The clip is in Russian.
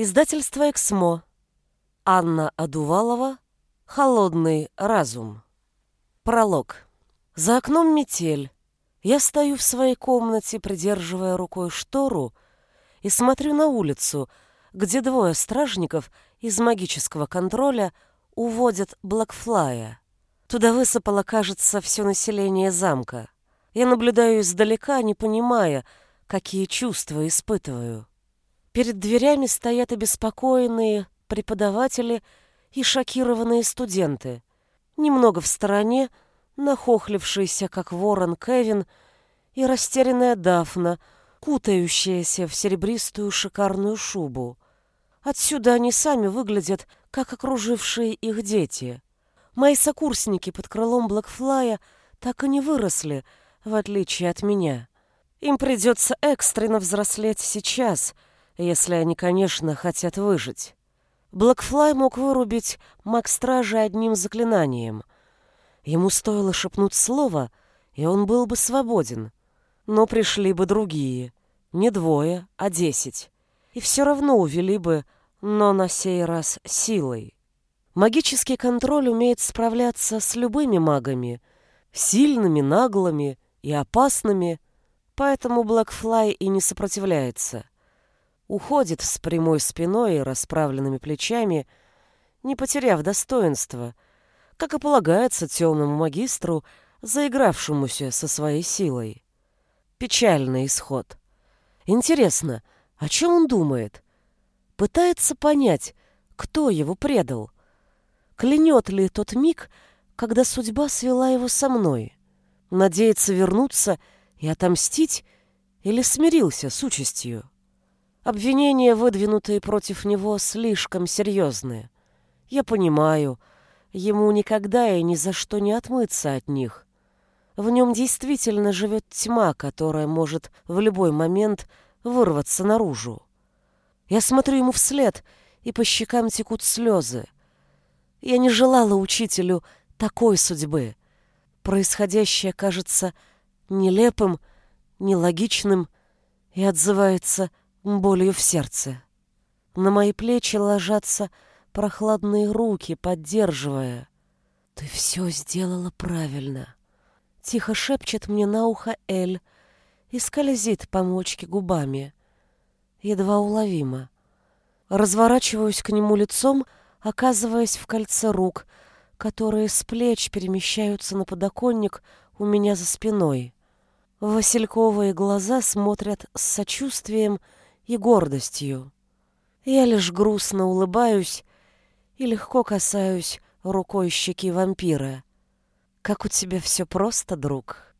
Издательство «Эксмо». Анна Адувалова. «Холодный разум». Пролог. За окном метель. Я стою в своей комнате, придерживая рукой штору, и смотрю на улицу, где двое стражников из магического контроля уводят Блэкфлая. Туда высыпало, кажется, все население замка. Я наблюдаю издалека, не понимая, какие чувства испытываю. Перед дверями стоят обеспокоенные преподаватели и шокированные студенты. Немного в стороне нахохлившийся, как ворон Кевин, и растерянная Дафна, кутающаяся в серебристую шикарную шубу. Отсюда они сами выглядят, как окружившие их дети. Мои сокурсники под крылом Блэкфлая так и не выросли, в отличие от меня. Им придется экстренно взрослеть сейчас — если они, конечно, хотят выжить. Блэкфлай мог вырубить маг-стража одним заклинанием. Ему стоило шепнуть слово, и он был бы свободен. Но пришли бы другие. Не двое, а десять. И все равно увели бы, но на сей раз силой. Магический контроль умеет справляться с любыми магами. Сильными, наглыми и опасными. Поэтому Блэкфлай и не сопротивляется уходит с прямой спиной и расправленными плечами, не потеряв достоинства, как и полагается темному магистру, заигравшемуся со своей силой. Печальный исход. Интересно, о чем он думает? Пытается понять, кто его предал. Клянет ли тот миг, когда судьба свела его со мной? Надеется вернуться и отомстить или смирился с участью? Обвинения, выдвинутые против него, слишком серьезные. Я понимаю, ему никогда и ни за что не отмыться от них. В нем действительно живет тьма, которая может в любой момент вырваться наружу. Я смотрю ему вслед, и по щекам текут слезы. Я не желала учителю такой судьбы. Происходящее кажется нелепым, нелогичным и отзывается болью в сердце. На мои плечи ложатся прохладные руки, поддерживая. «Ты все сделала правильно», — тихо шепчет мне на ухо Эль и скользит по мочке губами. Едва уловимо. Разворачиваюсь к нему лицом, оказываясь в кольце рук, которые с плеч перемещаются на подоконник у меня за спиной. Васильковые глаза смотрят с сочувствием и гордостью. Я лишь грустно улыбаюсь и легко касаюсь рукой щеки вампира. Как у тебя все просто, друг.